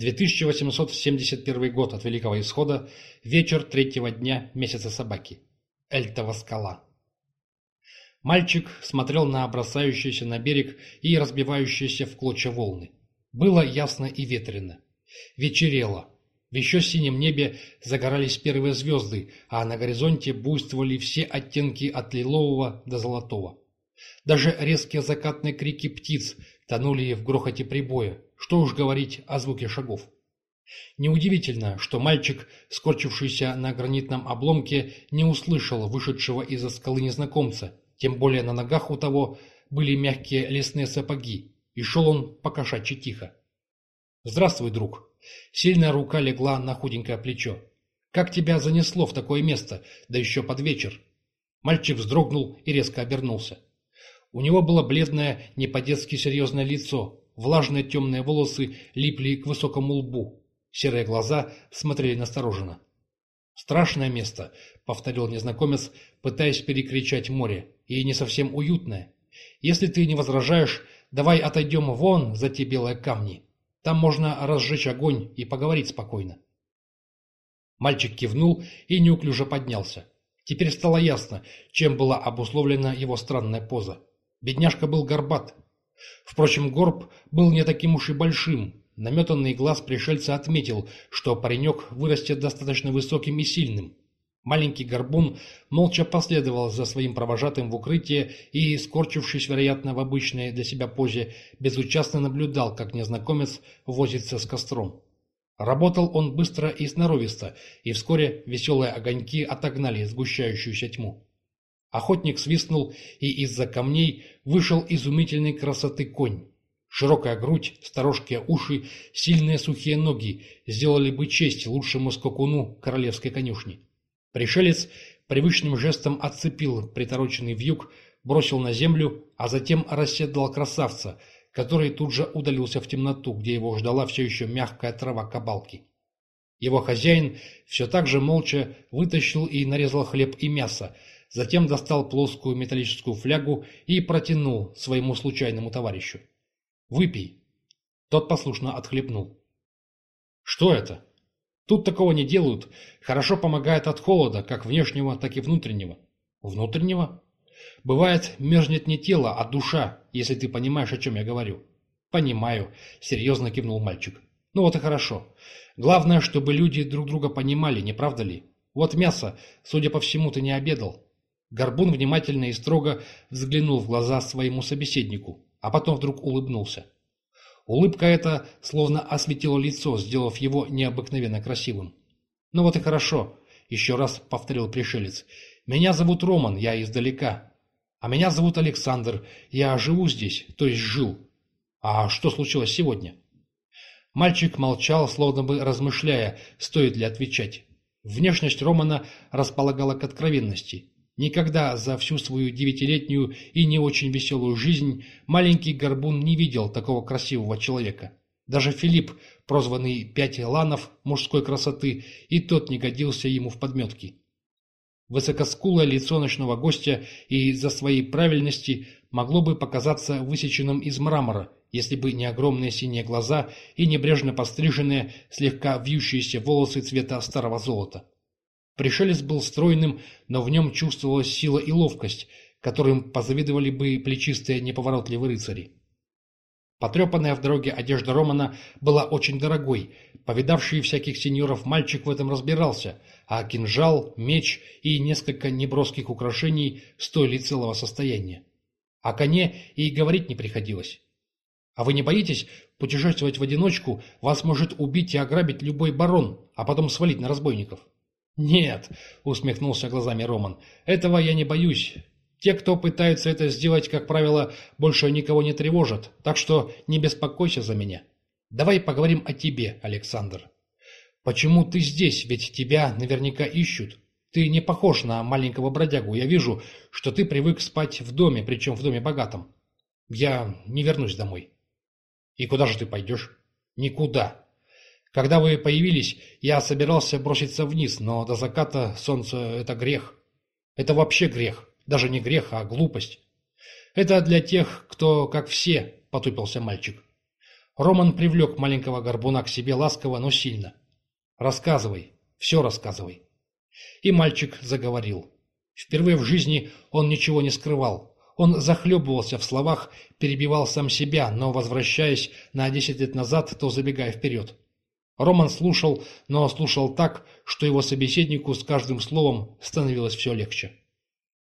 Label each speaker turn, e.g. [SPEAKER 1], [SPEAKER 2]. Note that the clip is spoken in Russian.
[SPEAKER 1] 2871 год от Великого Исхода, вечер третьего дня месяца собаки. Эльтова скала. Мальчик смотрел на бросающиеся на берег и разбивающиеся в клочья волны. Было ясно и ветрено. Вечерело. В еще синем небе загорались первые звезды, а на горизонте буйствовали все оттенки от лилового до золотого. Даже резкие закатные крики птиц тонули в грохоте прибоя, что уж говорить о звуке шагов. Неудивительно, что мальчик, скорчившийся на гранитном обломке, не услышал вышедшего из-за скалы незнакомца, тем более на ногах у того были мягкие лесные сапоги, и шел он покошачьи тихо. «Здравствуй, друг!» Сильная рука легла на худенькое плечо. «Как тебя занесло в такое место, да еще под вечер?» Мальчик вздрогнул и резко обернулся. У него было бледное, не по-детски серьезное лицо, влажные темные волосы липли к высокому лбу, серые глаза смотрели настороженно. «Страшное место», — повторил незнакомец, пытаясь перекричать море, — «и не совсем уютное. Если ты не возражаешь, давай отойдем вон за те белые камни. Там можно разжечь огонь и поговорить спокойно». Мальчик кивнул и неуклюже поднялся. Теперь стало ясно, чем была обусловлена его странная поза. Бедняжка был горбат. Впрочем, горб был не таким уж и большим. Наметанный глаз пришельца отметил, что паренек вырастет достаточно высоким и сильным. Маленький горбун молча последовал за своим провожатым в укрытие и, скорчившись, вероятно, в обычной для себя позе, безучастно наблюдал, как незнакомец возится с костром. Работал он быстро и сноровисто, и вскоре веселые огоньки отогнали сгущающуюся тьму. Охотник свистнул, и из-за камней вышел изумительной красоты конь. Широкая грудь, сторожкие уши, сильные сухие ноги сделали бы честь лучшему скакуну королевской конюшни. Пришелец привычным жестом отцепил притороченный вьюг, бросил на землю, а затем расседлал красавца, который тут же удалился в темноту, где его ждала все еще мягкая трава кабалки. Его хозяин все так же молча вытащил и нарезал хлеб и мясо, затем достал плоскую металлическую флягу и протянул своему случайному товарищу. «Выпей». Тот послушно отхлебнул. «Что это?» «Тут такого не делают. Хорошо помогает от холода, как внешнего, так и внутреннего». «Внутреннего?» «Бывает, мерзнет не тело, а душа, если ты понимаешь, о чем я говорю». «Понимаю», — серьезно кивнул мальчик. «Ну вот и хорошо. Главное, чтобы люди друг друга понимали, не правда ли? Вот мясо, судя по всему, ты не обедал. Горбун внимательно и строго взглянул в глаза своему собеседнику, а потом вдруг улыбнулся. Улыбка эта словно осветила лицо, сделав его необыкновенно красивым. «Ну вот и хорошо», — еще раз повторил пришелец. «Меня зовут Роман, я издалека. А меня зовут Александр, я живу здесь, то есть жил. А что случилось сегодня?» Мальчик молчал, словно бы размышляя, стоит ли отвечать. Внешность Романа располагала к откровенности. Никогда за всю свою девятилетнюю и не очень веселую жизнь маленький горбун не видел такого красивого человека. Даже Филипп, прозванный «Пять ланов» мужской красоты, и тот не годился ему в подметки. Высокоскулое лицо ночного гостя и из-за своей правильности могло бы показаться высеченным из мрамора, если бы не огромные синие глаза и небрежно постриженные, слегка вьющиеся волосы цвета старого золота. Пришелец был стройным, но в нем чувствовалась сила и ловкость, которым позавидовали бы плечистые неповоротливые рыцари. Потрепанная в дороге одежда Романа была очень дорогой, повидавший всяких сеньоров мальчик в этом разбирался, а кинжал, меч и несколько неброских украшений стоили целого состояния. О коне и говорить не приходилось. А вы не боитесь путешествовать в одиночку, вас может убить и ограбить любой барон, а потом свалить на разбойников? «Нет», — усмехнулся глазами Роман, — «этого я не боюсь. Те, кто пытаются это сделать, как правило, больше никого не тревожат, так что не беспокойся за меня. Давай поговорим о тебе, Александр. Почему ты здесь, ведь тебя наверняка ищут? Ты не похож на маленького бродягу, я вижу, что ты привык спать в доме, причем в доме богатом. Я не вернусь домой». «И куда же ты пойдешь?» «Никуда. Когда вы появились, я собирался броситься вниз, но до заката солнца это грех. Это вообще грех. Даже не грех, а глупость. Это для тех, кто как все, потупился мальчик. Роман привлек маленького горбуна к себе ласково, но сильно. «Рассказывай, все рассказывай». И мальчик заговорил. Впервые в жизни он ничего не скрывал. Он захлебывался в словах, перебивал сам себя, но, возвращаясь на десять лет назад, то забегая вперед. Роман слушал, но слушал так, что его собеседнику с каждым словом становилось все легче.